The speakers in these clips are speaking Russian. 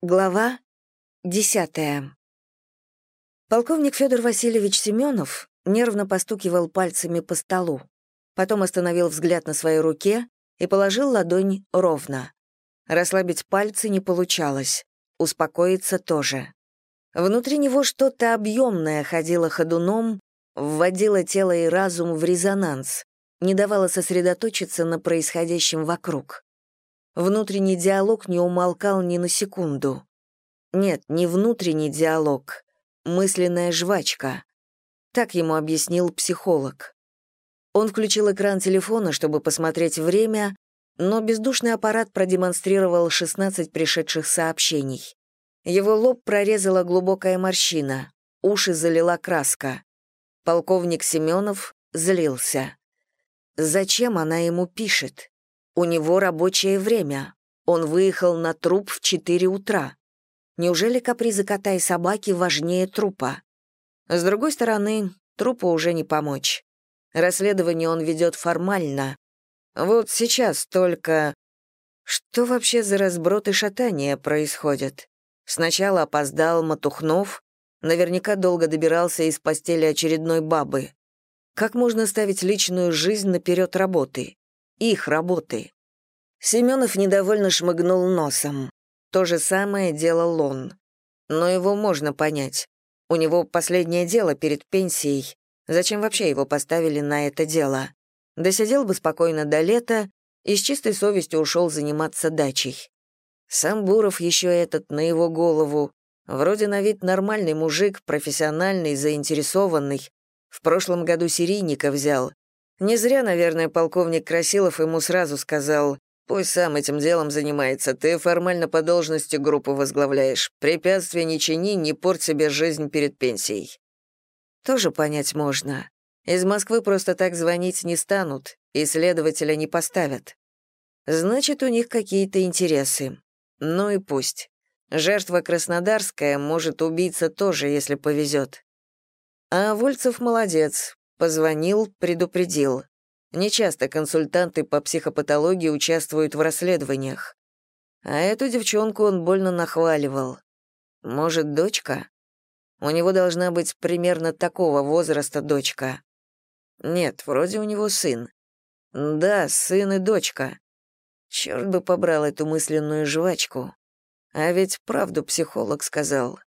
Глава десятая. Полковник Федор Васильевич Семенов нервно постукивал пальцами по столу, потом остановил взгляд на своей руке и положил ладонь ровно. Расслабить пальцы не получалось, успокоиться тоже. Внутри него что-то объемное ходило ходуном, вводило тело и разум в резонанс, не давало сосредоточиться на происходящем вокруг. Внутренний диалог не умолкал ни на секунду. Нет, не внутренний диалог, мысленная жвачка. Так ему объяснил психолог. Он включил экран телефона, чтобы посмотреть время, но бездушный аппарат продемонстрировал 16 пришедших сообщений. Его лоб прорезала глубокая морщина, уши залила краска. Полковник Семенов злился. Зачем она ему пишет? У него рабочее время. Он выехал на труп в 4 утра. Неужели капризы кота и собаки важнее трупа? С другой стороны, трупу уже не помочь. Расследование он ведет формально. Вот сейчас только... Что вообще за разброд и шатание происходит? Сначала опоздал Матухнов, наверняка долго добирался из постели очередной бабы. Как можно ставить личную жизнь наперед работы? Их работы. Семенов недовольно шмыгнул носом. То же самое делал он. Но его можно понять. У него последнее дело перед пенсией. Зачем вообще его поставили на это дело? Досидел бы спокойно до лета и с чистой совестью ушел заниматься дачей. Сам Буров еще этот на его голову. Вроде на вид нормальный мужик, профессиональный, заинтересованный. В прошлом году серийника взял. Не зря, наверное, полковник Красилов ему сразу сказал, «Пусть сам этим делом занимается, ты формально по должности группу возглавляешь. Препятствия не чини, не порть себе жизнь перед пенсией». Тоже понять можно. Из Москвы просто так звонить не станут, и следователя не поставят. Значит, у них какие-то интересы. Ну и пусть. Жертва краснодарская, может, убийца тоже, если повезет. А Вольцев молодец, Позвонил, предупредил. Нечасто консультанты по психопатологии участвуют в расследованиях. А эту девчонку он больно нахваливал. Может, дочка? У него должна быть примерно такого возраста дочка. Нет, вроде у него сын. Да, сын и дочка. Черт бы побрал эту мысленную жвачку. А ведь правду психолог сказал.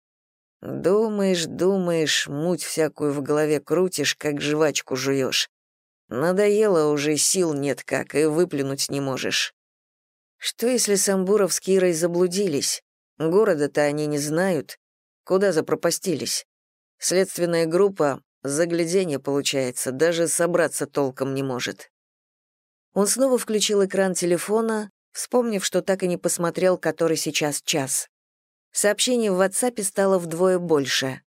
Думаешь, думаешь, муть всякую в голове крутишь, как жвачку жуешь. Надоело уже, сил нет как, и выплюнуть не можешь. Что если Самбуров с Кирой заблудились? Города-то они не знают. Куда запропастились? Следственная группа, заглядение получается, даже собраться толком не может. Он снова включил экран телефона, вспомнив, что так и не посмотрел, который сейчас час. Сообщений в WhatsApp стало вдвое больше.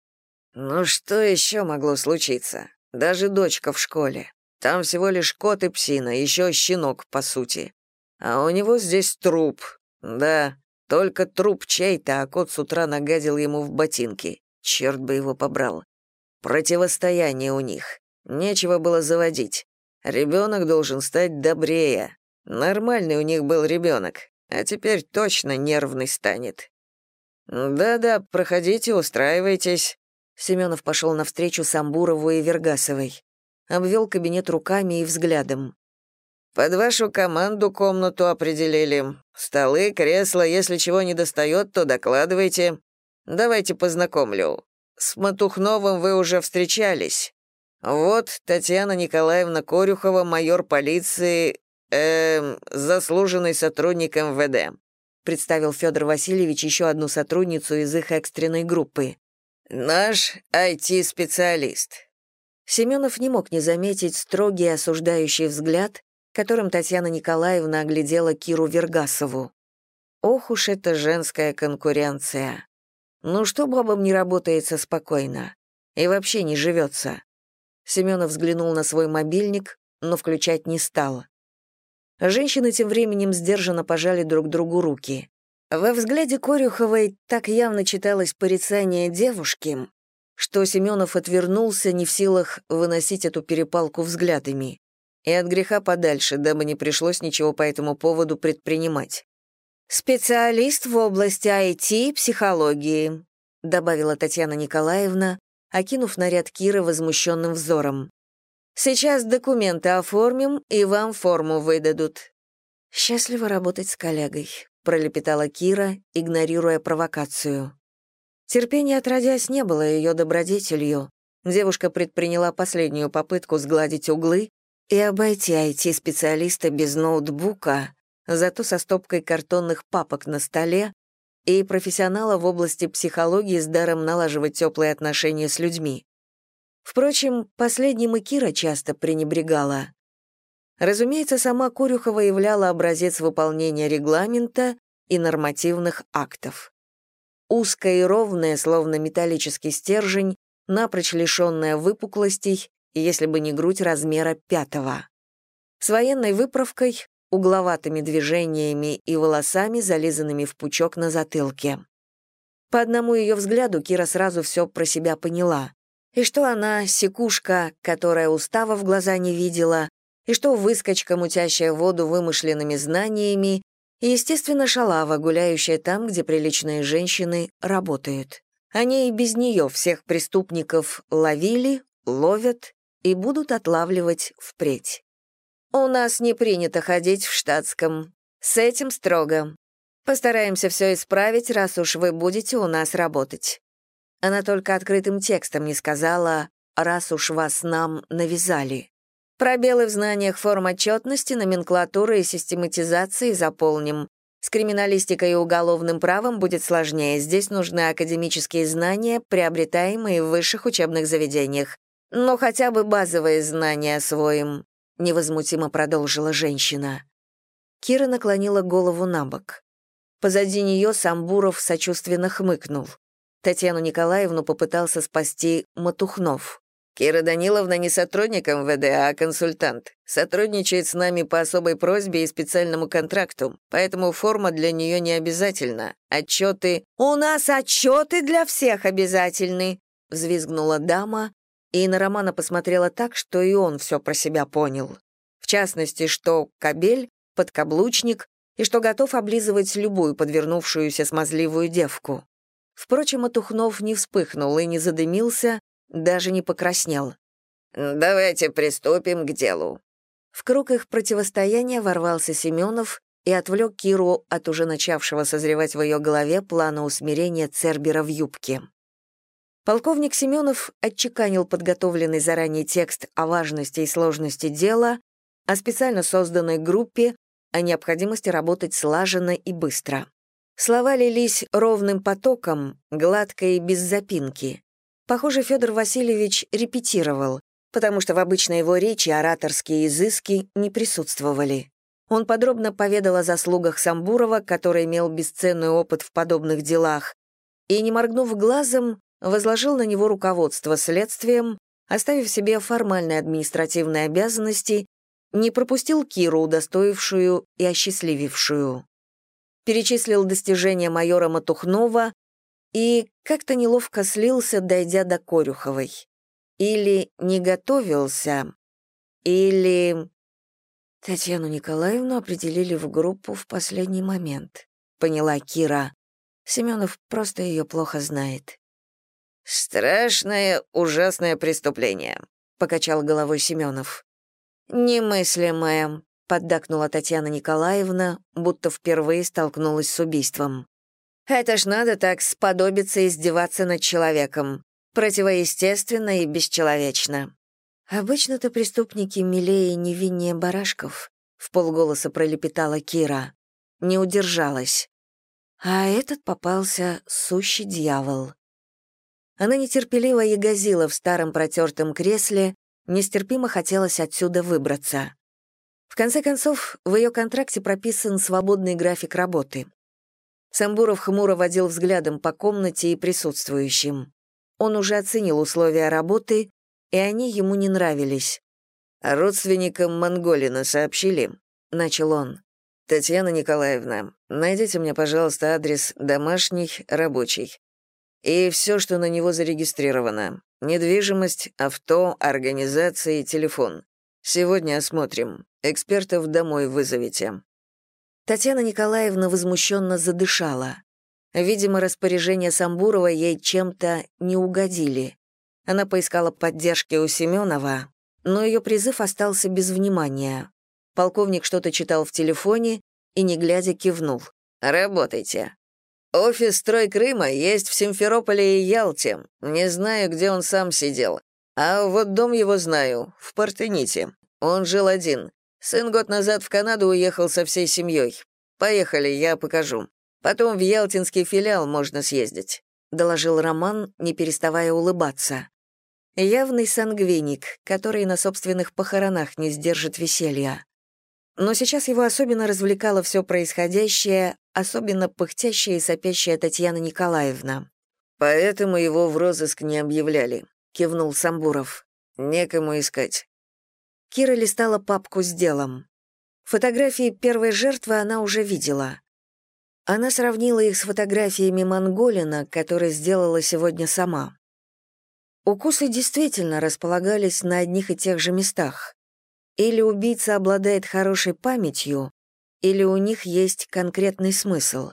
«Ну что еще могло случиться? Даже дочка в школе. Там всего лишь кот и псина, еще щенок, по сути. А у него здесь труп. Да, только труп чей-то, а кот с утра нагадил ему в ботинки. Черт бы его побрал. Противостояние у них. Нечего было заводить. Ребенок должен стать добрее. Нормальный у них был ребенок, а теперь точно нервный станет. «Да-да, проходите, устраивайтесь». Семенов пошел навстречу Самбурову и Вергасовой. Обвел кабинет руками и взглядом. «Под вашу команду комнату определили. Столы, кресла, если чего не достает, то докладывайте. Давайте познакомлю. С Матухновым вы уже встречались. Вот Татьяна Николаевна Корюхова, майор полиции, эм, заслуженный сотрудник МВД представил Федор Васильевич еще одну сотрудницу из их экстренной группы. «Наш IT-специалист». Семенов не мог не заметить строгий осуждающий взгляд, которым Татьяна Николаевна оглядела Киру Вергасову. Ох уж эта женская конкуренция. Ну что бабам не работается спокойно? И вообще не живется. Семенов взглянул на свой мобильник, но включать не стал. Женщины тем временем сдержанно пожали друг другу руки. Во взгляде Корюховой так явно читалось порицание девушки, что Семенов отвернулся, не в силах выносить эту перепалку взглядами. И от греха подальше, дабы не пришлось ничего по этому поводу предпринимать. «Специалист в области IT и психологии», добавила Татьяна Николаевна, окинув наряд Киры возмущенным взором. «Сейчас документы оформим, и вам форму выдадут». «Счастливо работать с коллегой», — пролепетала Кира, игнорируя провокацию. Терпение отродясь не было ее добродетелью. Девушка предприняла последнюю попытку сгладить углы и обойти IT-специалиста без ноутбука, зато со стопкой картонных папок на столе и профессионала в области психологии с даром налаживать теплые отношения с людьми. Впрочем, последним и Кира часто пренебрегала. Разумеется, сама Курюхова являла образец выполнения регламента и нормативных актов. Узкая и ровная, словно металлический стержень, напрочь лишенная выпуклостей, если бы не грудь размера пятого. С военной выправкой, угловатыми движениями и волосами, зализанными в пучок на затылке. По одному ее взгляду Кира сразу все про себя поняла. И что она секушка, которая устава в глаза не видела, и что выскочка, мутящая воду вымышленными знаниями, и, естественно, шалава, гуляющая там, где приличные женщины работают. Они и без нее всех преступников ловили, ловят и будут отлавливать впредь. «У нас не принято ходить в штатском. С этим строго. Постараемся все исправить, раз уж вы будете у нас работать». Она только открытым текстом не сказала «раз уж вас нам навязали». Пробелы в знаниях форм отчетности, номенклатуры и систематизации заполним. С криминалистикой и уголовным правом будет сложнее. Здесь нужны академические знания, приобретаемые в высших учебных заведениях. Но хотя бы базовые знания освоим», — невозмутимо продолжила женщина. Кира наклонила голову на бок. Позади нее Самбуров сочувственно хмыкнул. Татьяну Николаевну попытался спасти Матухнов. «Кира Даниловна не сотрудник МВД, а консультант. Сотрудничает с нами по особой просьбе и специальному контракту, поэтому форма для нее не обязательна. Отчеты...» «У нас отчеты для всех обязательны», — взвизгнула дама, и на Романа посмотрела так, что и он все про себя понял. В частности, что кабель, подкаблучник и что готов облизывать любую подвернувшуюся смазливую девку. Впрочем, Атухнов не вспыхнул и не задымился, даже не покраснел. «Давайте приступим к делу». В круг их противостояния ворвался Семенов и отвлек Киру от уже начавшего созревать в ее голове плана усмирения Цербера в юбке. Полковник Семенов отчеканил подготовленный заранее текст о важности и сложности дела, о специально созданной группе, о необходимости работать слаженно и быстро. Слова лились ровным потоком, гладко и без запинки. Похоже, Федор Васильевич репетировал, потому что в обычной его речи ораторские изыски не присутствовали. Он подробно поведал о заслугах Самбурова, который имел бесценный опыт в подобных делах, и, не моргнув глазом, возложил на него руководство следствием, оставив себе формальные административные обязанности, не пропустил Киру, удостоившую и осчастливившую. Перечислил достижения майора Матухнова и как-то неловко слился, дойдя до Корюховой. Или не готовился, или... Татьяну Николаевну определили в группу в последний момент, поняла Кира. Семенов просто ее плохо знает. «Страшное, ужасное преступление», — покачал головой Семенов. «Немыслимое», — поддакнула Татьяна Николаевна, будто впервые столкнулась с убийством. «Это ж надо так сподобиться издеваться над человеком. Противоестественно и бесчеловечно». «Обычно-то преступники милее и невиннее барашков», — в полголоса пролепетала Кира. Не удержалась. А этот попался сущий дьявол. Она нетерпеливо ягозила в старом протертом кресле, нестерпимо хотелось отсюда выбраться. В конце концов, в ее контракте прописан свободный график работы. Самбуров хмуро водил взглядом по комнате и присутствующим. Он уже оценил условия работы, и они ему не нравились. «Родственникам Монголина сообщили», — начал он. «Татьяна Николаевна, найдите мне, пожалуйста, адрес домашний, рабочий. И все, что на него зарегистрировано. Недвижимость, авто, организация и телефон. Сегодня осмотрим. Экспертов домой вызовите». Татьяна Николаевна возмущенно задышала. Видимо, распоряжения Самбурова ей чем-то не угодили. Она поискала поддержки у Семенова, но ее призыв остался без внимания. Полковник что-то читал в телефоне и, не глядя, кивнул. «Работайте. Офис «Строй Крыма» есть в Симферополе и Ялте. Не знаю, где он сам сидел. А вот дом его знаю, в Партените. Он жил один. Сын год назад в Канаду уехал со всей семьей. Поехали, я покажу. Потом в ялтинский филиал можно съездить», — доложил Роман, не переставая улыбаться. Явный сангвиник, который на собственных похоронах не сдержит веселья. Но сейчас его особенно развлекало все происходящее, особенно пыхтящая и сопящая Татьяна Николаевна. «Поэтому его в розыск не объявляли», — кивнул Самбуров. «Некому искать». Кира листала папку с делом. Фотографии первой жертвы она уже видела. Она сравнила их с фотографиями Монголина, которые сделала сегодня сама. Укусы действительно располагались на одних и тех же местах. Или убийца обладает хорошей памятью, или у них есть конкретный смысл.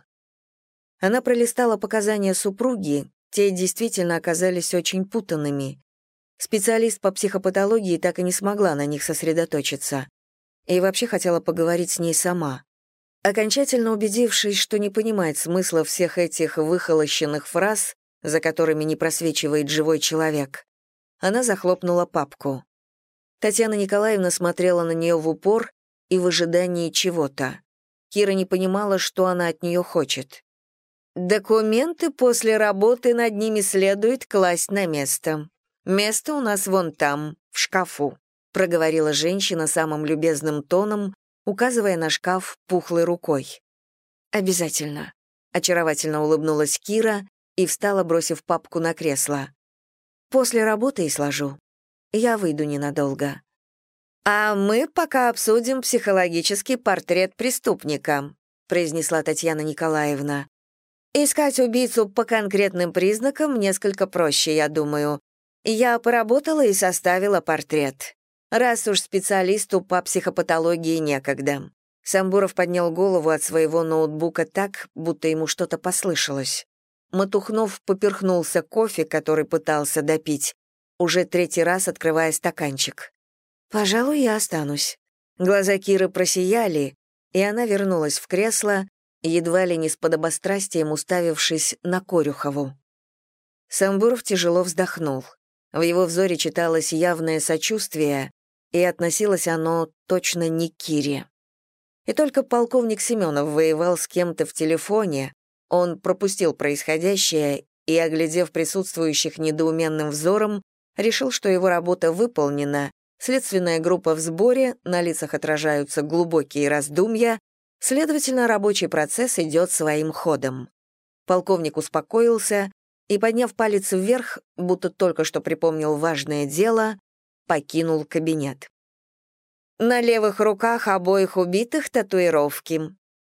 Она пролистала показания супруги, те действительно оказались очень путанными. Специалист по психопатологии так и не смогла на них сосредоточиться. И вообще хотела поговорить с ней сама. Окончательно убедившись, что не понимает смысла всех этих выхолощенных фраз, за которыми не просвечивает живой человек, она захлопнула папку. Татьяна Николаевна смотрела на нее в упор и в ожидании чего-то. Кира не понимала, что она от нее хочет. «Документы после работы над ними следует класть на место. Место у нас вон там, в шкафу», проговорила женщина самым любезным тоном, указывая на шкаф пухлой рукой. «Обязательно», — очаровательно улыбнулась Кира и встала, бросив папку на кресло. «После работы и сложу. Я выйду ненадолго». «А мы пока обсудим психологический портрет преступника», произнесла Татьяна Николаевна. «Искать убийцу по конкретным признакам несколько проще, я думаю. Я поработала и составила портрет раз уж специалисту по психопатологии некогда. Самбуров поднял голову от своего ноутбука так, будто ему что-то послышалось. Матухнов поперхнулся кофе, который пытался допить, уже третий раз открывая стаканчик. «Пожалуй, я останусь». Глаза Киры просияли, и она вернулась в кресло, едва ли не с подобострастием уставившись на Корюхову. Самбуров тяжело вздохнул. В его взоре читалось явное сочувствие, и относилось оно точно не к Кире. И только полковник Семенов воевал с кем-то в телефоне, он пропустил происходящее и, оглядев присутствующих недоуменным взором, решил, что его работа выполнена, следственная группа в сборе, на лицах отражаются глубокие раздумья, следовательно, рабочий процесс идет своим ходом. Полковник успокоился и, подняв палец вверх, будто только что припомнил важное дело, покинул кабинет. На левых руках обоих убитых татуировки.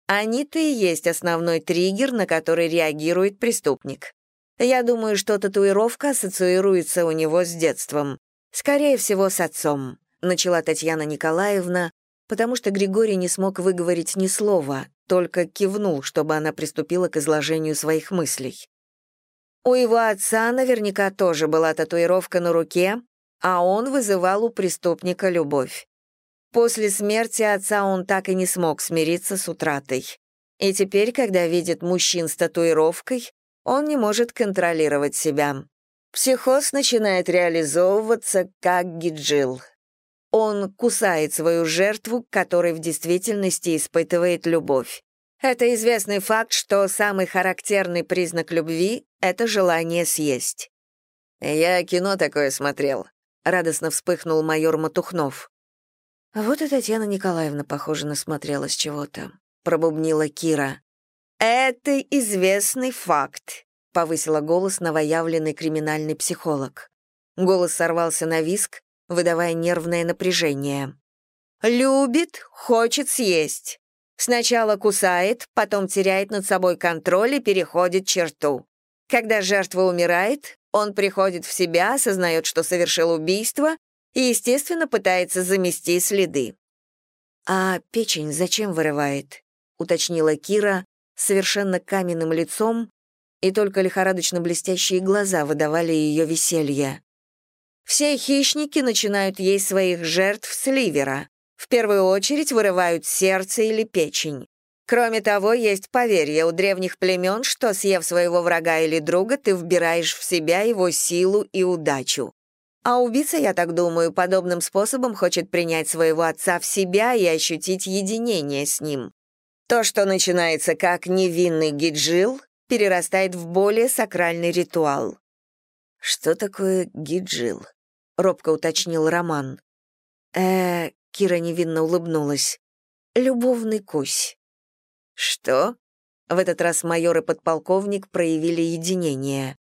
Они-то и есть основной триггер, на который реагирует преступник. Я думаю, что татуировка ассоциируется у него с детством. Скорее всего, с отцом, начала Татьяна Николаевна, потому что Григорий не смог выговорить ни слова, только кивнул, чтобы она приступила к изложению своих мыслей. У его отца наверняка тоже была татуировка на руке, а он вызывал у преступника любовь. После смерти отца он так и не смог смириться с утратой. И теперь, когда видит мужчин с татуировкой, он не может контролировать себя. Психоз начинает реализовываться как гиджил. Он кусает свою жертву, которой в действительности испытывает любовь. Это известный факт, что самый характерный признак любви — это желание съесть. «Я кино такое смотрел», — радостно вспыхнул майор Матухнов. «Вот и Татьяна Николаевна, похоже, насмотрелась чего-то», — пробубнила Кира. «Это известный факт», — повысила голос новоявленный криминальный психолог. Голос сорвался на виск, выдавая нервное напряжение. «Любит, хочет съесть. Сначала кусает, потом теряет над собой контроль и переходит черту. Когда жертва умирает, он приходит в себя, осознает, что совершил убийство и, естественно, пытается замести следы. «А печень зачем вырывает?» уточнила Кира, совершенно каменным лицом, и только лихорадочно блестящие глаза выдавали ее веселье. Все хищники начинают есть своих жертв с ливера. В первую очередь вырывают сердце или печень. Кроме того, есть поверье у древних племен, что, съев своего врага или друга, ты вбираешь в себя его силу и удачу. А убийца, я так думаю, подобным способом хочет принять своего отца в себя и ощутить единение с ним. То, что начинается как невинный гиджил, перерастает в более сакральный ритуал. «Что такое гиджил?» — робко уточнил Роман. э Кира невинно улыбнулась. «Любовный кусь». «Что?» В этот раз майор и подполковник проявили единение.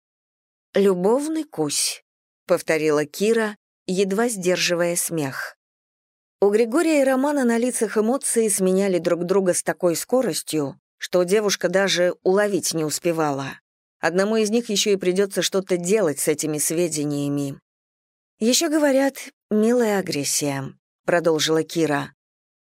«Любовный кусь», — повторила Кира, едва сдерживая смех. У Григория и Романа на лицах эмоции сменяли друг друга с такой скоростью, что девушка даже уловить не успевала. Одному из них еще и придется что-то делать с этими сведениями. «Еще говорят, милая агрессия», — продолжила Кира.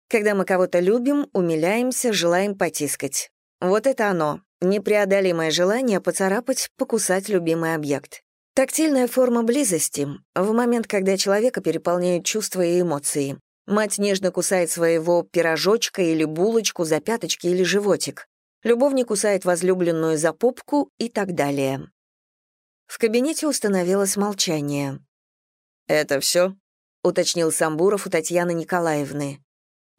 «Когда мы кого-то любим, умиляемся, желаем потискать. Вот это оно, непреодолимое желание поцарапать, покусать любимый объект. Тактильная форма близости — в момент, когда человека переполняют чувства и эмоции. Мать нежно кусает своего пирожочка или булочку за пяточки или животик. Любовник кусает возлюбленную за попку и так далее. В кабинете установилось молчание. «Это все? уточнил Самбуров у Татьяны Николаевны.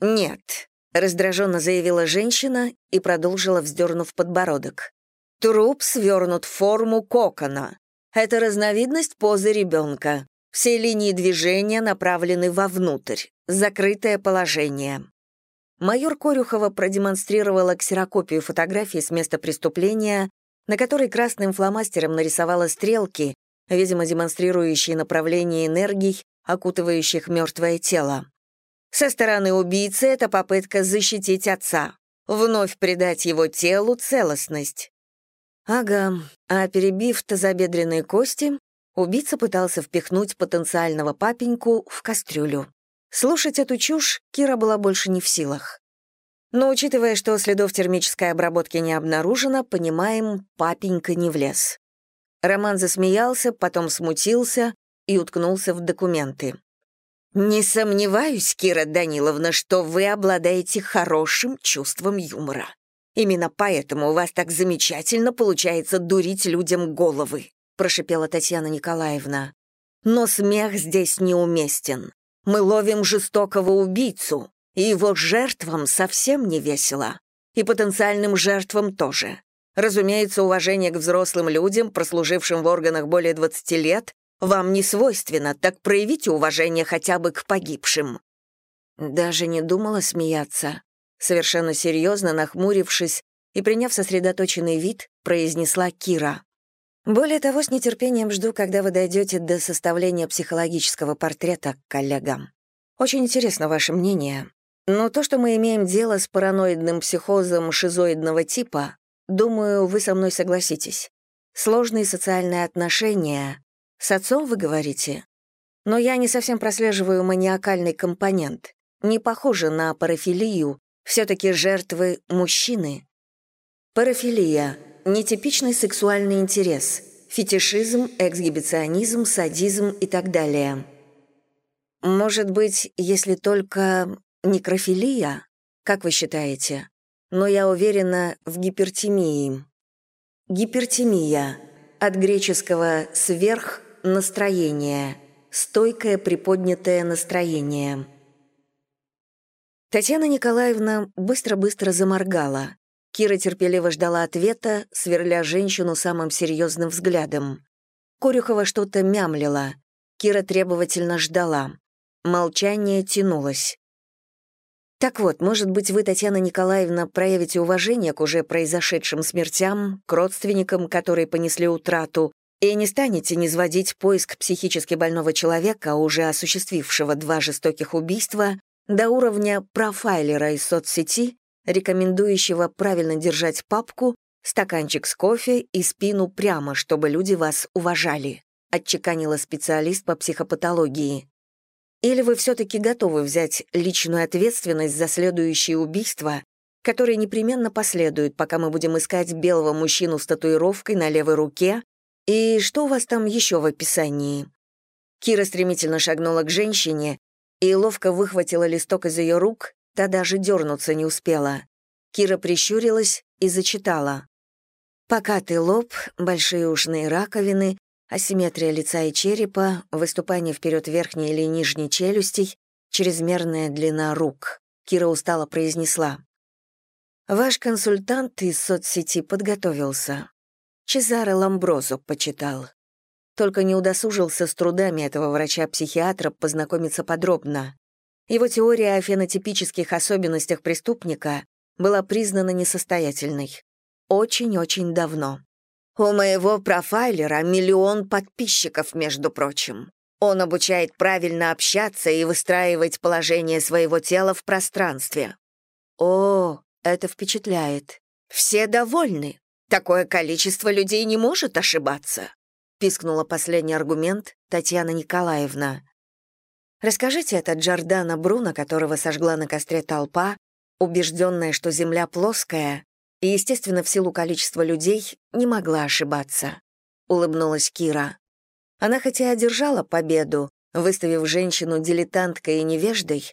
«Нет», — раздраженно заявила женщина и продолжила, вздернув подбородок. «Труп свернут в форму кокона. Это разновидность позы ребенка. Все линии движения направлены вовнутрь. Закрытое положение. Майор Корюхова продемонстрировала ксерокопию фотографии с места преступления, на которой красным фломастером нарисовала стрелки, видимо, демонстрирующие направление энергий, окутывающих мертвое тело. Со стороны убийцы это попытка защитить отца, вновь придать его телу целостность. Ага, а перебив тазобедренные кости, убийца пытался впихнуть потенциального папеньку в кастрюлю. Слушать эту чушь Кира была больше не в силах. Но учитывая, что следов термической обработки не обнаружено, понимаем, папенька не влез. Роман засмеялся, потом смутился и уткнулся в документы. «Не сомневаюсь, Кира Даниловна, что вы обладаете хорошим чувством юмора. Именно поэтому у вас так замечательно получается дурить людям головы», прошипела Татьяна Николаевна. «Но смех здесь неуместен. Мы ловим жестокого убийцу, и его жертвам совсем не весело. И потенциальным жертвам тоже. Разумеется, уважение к взрослым людям, прослужившим в органах более 20 лет, вам не свойственно, так проявите уважение хотя бы к погибшим». Даже не думала смеяться совершенно серьезно нахмурившись и приняв сосредоточенный вид, произнесла Кира. «Более того, с нетерпением жду, когда вы дойдете до составления психологического портрета коллегам. Очень интересно ваше мнение. Но то, что мы имеем дело с параноидным психозом шизоидного типа, думаю, вы со мной согласитесь. Сложные социальные отношения. С отцом вы говорите? Но я не совсем прослеживаю маниакальный компонент. Не похоже на парафилию, все-таки жертвы — мужчины. Парафилия — нетипичный сексуальный интерес, фетишизм, эксгибиционизм, садизм и так далее. Может быть, если только некрофилия, как вы считаете? Но я уверена в гипертимии. Гипертимия — от греческого «сверх» — настроение, стойкое приподнятое настроение — Татьяна Николаевна быстро-быстро заморгала. Кира терпеливо ждала ответа, сверля женщину самым серьезным взглядом. Корюхова что-то мямлила. Кира требовательно ждала. Молчание тянулось. Так вот, может быть, вы, Татьяна Николаевна, проявите уважение к уже произошедшим смертям, к родственникам, которые понесли утрату, и не станете низводить поиск психически больного человека, уже осуществившего два жестоких убийства, до уровня профайлера из соцсети, рекомендующего правильно держать папку, стаканчик с кофе и спину прямо, чтобы люди вас уважали, отчеканила специалист по психопатологии. Или вы все-таки готовы взять личную ответственность за следующее убийство которые непременно последуют, пока мы будем искать белого мужчину с татуировкой на левой руке. И что у вас там еще в описании?» Кира стремительно шагнула к женщине и ловко выхватила листок из ее рук, та даже дернуться не успела. Кира прищурилась и зачитала. Покатый лоб, большие ушные раковины, асимметрия лица и черепа, выступание вперед верхней или нижней челюстей, чрезмерная длина рук. Кира устало произнесла. «Ваш консультант из соцсети подготовился. Чезаре Ламброзо почитал. Только не удосужился с трудами этого врача-психиатра познакомиться подробно. Его теория о фенотипических особенностях преступника была признана несостоятельной. Очень-очень давно. У моего профайлера миллион подписчиков, между прочим. Он обучает правильно общаться и выстраивать положение своего тела в пространстве. О, это впечатляет. Все довольны. Такое количество людей не может ошибаться пискнула последний аргумент Татьяна Николаевна. Расскажите это Джордана Бруно, которого сожгла на костре толпа, убежденная, что Земля плоская, и, естественно, в силу количества людей не могла ошибаться. Улыбнулась Кира. Она хотя и одержала победу, выставив женщину дилетанткой и невеждой,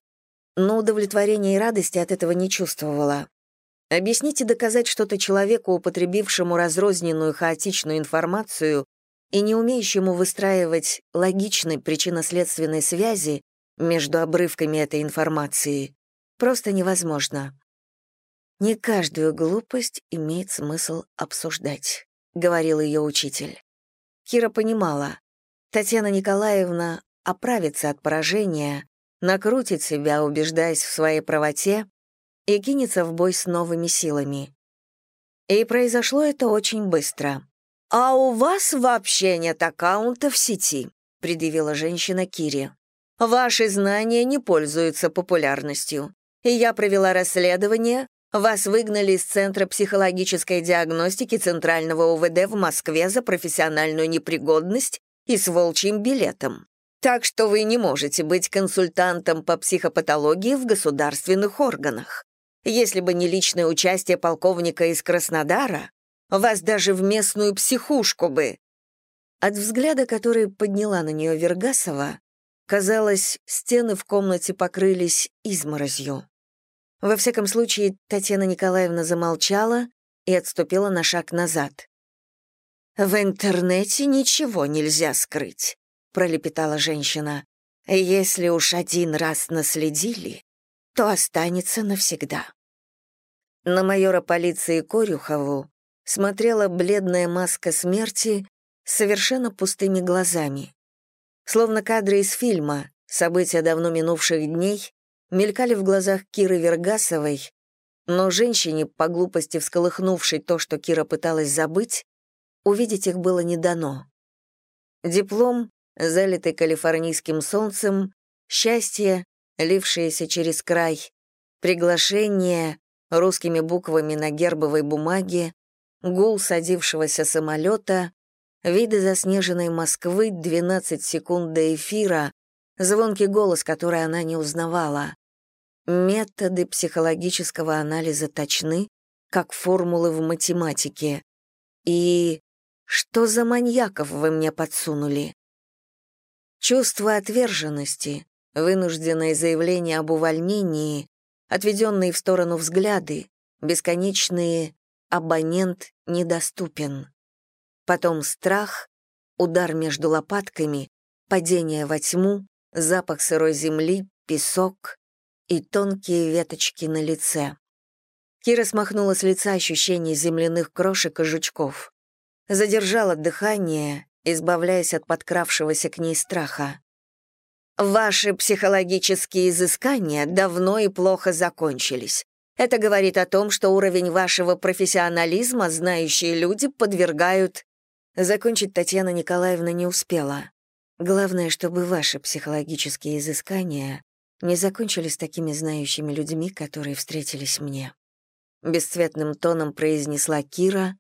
но удовлетворения и радости от этого не чувствовала. Объяснить и доказать что-то человеку, употребившему разрозненную хаотичную информацию, и не умеющему выстраивать логичной причинно-следственной связи между обрывками этой информации просто невозможно. «Не каждую глупость имеет смысл обсуждать», — говорил ее учитель. Кира понимала, Татьяна Николаевна оправится от поражения, накрутит себя, убеждаясь в своей правоте, и кинется в бой с новыми силами. И произошло это очень быстро. «А у вас вообще нет аккаунта в сети», — предъявила женщина Кире. «Ваши знания не пользуются популярностью. И я провела расследование. Вас выгнали из Центра психологической диагностики Центрального УВД в Москве за профессиональную непригодность и с волчьим билетом. Так что вы не можете быть консультантом по психопатологии в государственных органах. Если бы не личное участие полковника из Краснодара, вас даже в местную психушку бы!» От взгляда, который подняла на нее Вергасова, казалось, стены в комнате покрылись изморозью. Во всяком случае, Татьяна Николаевна замолчала и отступила на шаг назад. «В интернете ничего нельзя скрыть», — пролепетала женщина. «Если уж один раз наследили, то останется навсегда». На майора полиции Корюхову смотрела бледная маска смерти с совершенно пустыми глазами. Словно кадры из фильма, события давно минувших дней, мелькали в глазах Киры Вергасовой, но женщине, по глупости всколыхнувшей то, что Кира пыталась забыть, увидеть их было не дано. Диплом, залитый калифорнийским солнцем, счастье, лившееся через край, приглашение русскими буквами на гербовой бумаге, гул садившегося самолета, виды заснеженной Москвы, 12 секунд до эфира, звонкий голос, который она не узнавала. Методы психологического анализа точны, как формулы в математике. И что за маньяков вы мне подсунули? Чувство отверженности, вынужденное заявление об увольнении, отведенные в сторону взгляды, бесконечные абонент недоступен. Потом страх, удар между лопатками, падение во тьму, запах сырой земли, песок и тонкие веточки на лице. Кира смахнула с лица ощущение земляных крошек и жучков. Задержала дыхание, избавляясь от подкравшегося к ней страха. «Ваши психологические изыскания давно и плохо закончились. Это говорит о том, что уровень вашего профессионализма знающие люди подвергают...» Закончить Татьяна Николаевна не успела. Главное, чтобы ваши психологические изыскания не закончились такими знающими людьми, которые встретились мне. Бесцветным тоном произнесла Кира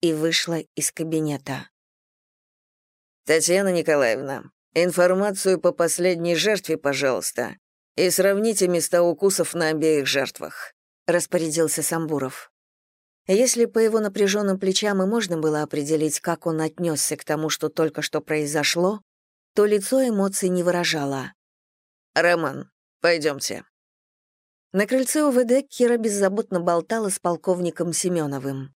и вышла из кабинета. «Татьяна Николаевна, информацию по последней жертве, пожалуйста, и сравните места укусов на обеих жертвах», распорядился Самбуров. Если по его напряженным плечам и можно было определить, как он отнесся к тому, что только что произошло, то лицо эмоций не выражало. «Роман, пойдемте». На крыльце УВД Кира беззаботно болтала с полковником Семеновым.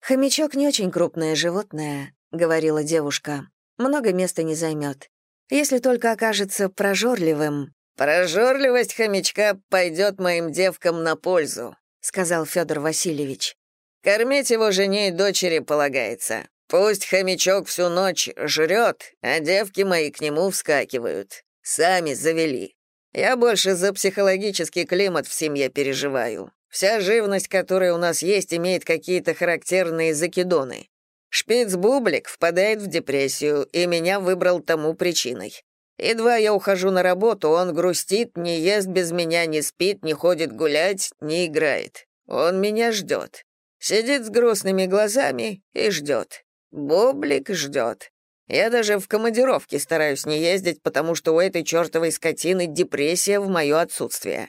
«Хомячок не очень крупное животное», — говорила девушка. «Много места не займет. Если только окажется прожорливым». «Прожорливость хомячка пойдет моим девкам на пользу», — сказал Федор Васильевич. «Кормить его жене и дочери полагается. Пусть хомячок всю ночь жрет, а девки мои к нему вскакивают. Сами завели. Я больше за психологический климат в семье переживаю. Вся живность, которая у нас есть, имеет какие-то характерные закидоны. Шпиц-бублик впадает в депрессию, и меня выбрал тому причиной. Едва я ухожу на работу, он грустит, не ест без меня, не спит, не ходит гулять, не играет. Он меня ждет. Сидит с грустными глазами и ждет. Бублик ждет. Я даже в командировке стараюсь не ездить, потому что у этой чертовой скотины депрессия в мое отсутствие.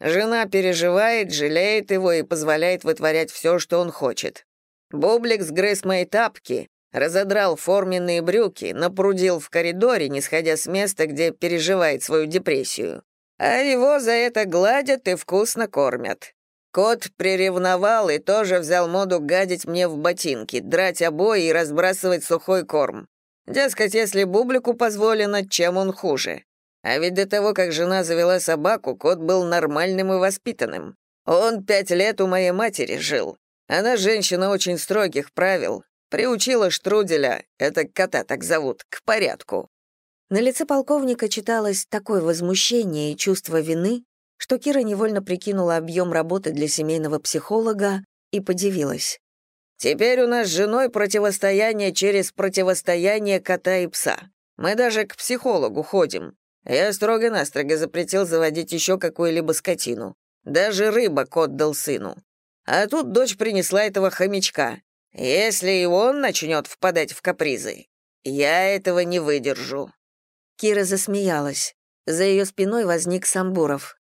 Жена переживает, жалеет его и позволяет вытворять все, что он хочет. Бублик сгрыз мои тапки, разодрал форменные брюки, напрудил в коридоре, не сходя с места, где переживает свою депрессию. А его за это гладят и вкусно кормят. Кот приревновал и тоже взял моду гадить мне в ботинки, драть обои и разбрасывать сухой корм. Дескать, если Бублику позволено, чем он хуже. А ведь до того, как жена завела собаку, кот был нормальным и воспитанным. Он пять лет у моей матери жил. Она женщина очень строгих правил. Приучила Штруделя, это кота так зовут, к порядку. На лице полковника читалось такое возмущение и чувство вины, что Кира невольно прикинула объем работы для семейного психолога и подивилась. «Теперь у нас с женой противостояние через противостояние кота и пса. Мы даже к психологу ходим. Я строго-настрого запретил заводить еще какую-либо скотину. Даже рыба кот дал сыну. А тут дочь принесла этого хомячка. Если и он начнет впадать в капризы, я этого не выдержу». Кира засмеялась. За ее спиной возник Самбуров.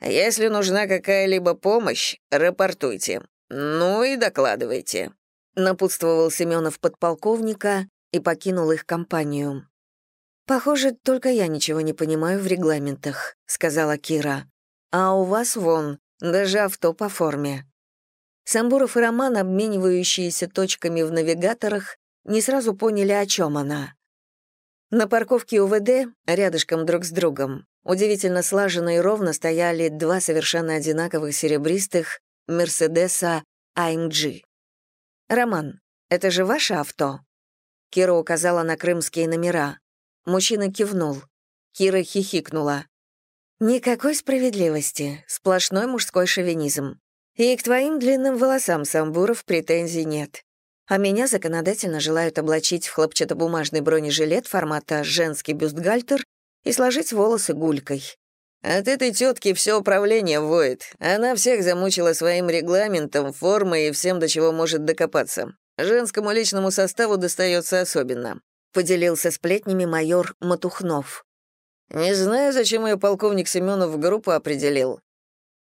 «Если нужна какая-либо помощь, рапортуйте. Ну и докладывайте», — напутствовал Семенов подполковника и покинул их компанию. «Похоже, только я ничего не понимаю в регламентах», — сказала Кира. «А у вас вон, даже авто по форме». Самбуров и Роман, обменивающиеся точками в навигаторах, не сразу поняли, о чем она. На парковке УВД, рядышком друг с другом, удивительно слаженно и ровно стояли два совершенно одинаковых серебристых Мерседеса AMG. «Роман, это же ваше авто?» Кира указала на крымские номера. Мужчина кивнул. Кира хихикнула. «Никакой справедливости, сплошной мужской шовинизм. И к твоим длинным волосам, Самбуров, претензий нет. А меня законодательно желают облачить в хлопчатобумажный бронежилет формата «женский бюстгальтер» и сложить волосы гулькой. От этой тетки все управление воет. Она всех замучила своим регламентом, формой и всем, до чего может докопаться. Женскому личному составу достается особенно поделился сплетнями майор Матухнов. «Не знаю, зачем ее полковник Семенов в группу определил».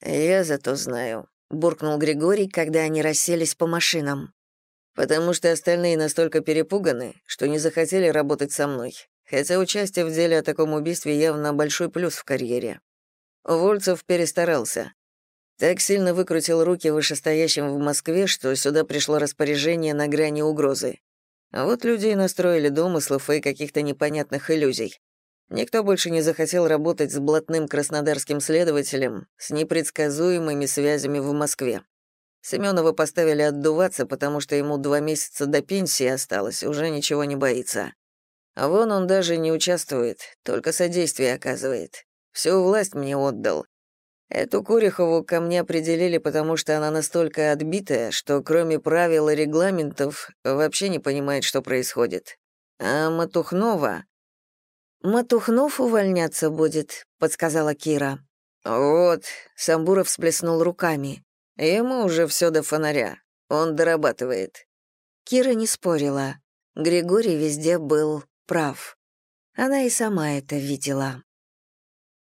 «Я зато знаю», — буркнул Григорий, когда они расселись по машинам. «Потому что остальные настолько перепуганы, что не захотели работать со мной, хотя участие в деле о таком убийстве явно большой плюс в карьере. Вольцев перестарался. Так сильно выкрутил руки вышестоящим в Москве, что сюда пришло распоряжение на грани угрозы. А вот людей настроили домыслов и каких-то непонятных иллюзий. Никто больше не захотел работать с блатным краснодарским следователем с непредсказуемыми связями в Москве. Семенова поставили отдуваться, потому что ему два месяца до пенсии осталось, уже ничего не боится. А вон он даже не участвует, только содействие оказывает. Всю власть мне отдал. Эту Курихову ко мне определили, потому что она настолько отбитая, что кроме правил и регламентов вообще не понимает, что происходит. А Матухнова... «Матухнов увольняться будет», — подсказала Кира. «Вот», — Самбуров всплеснул руками. «Ему уже все до фонаря. Он дорабатывает». Кира не спорила. Григорий везде был прав. Она и сама это видела.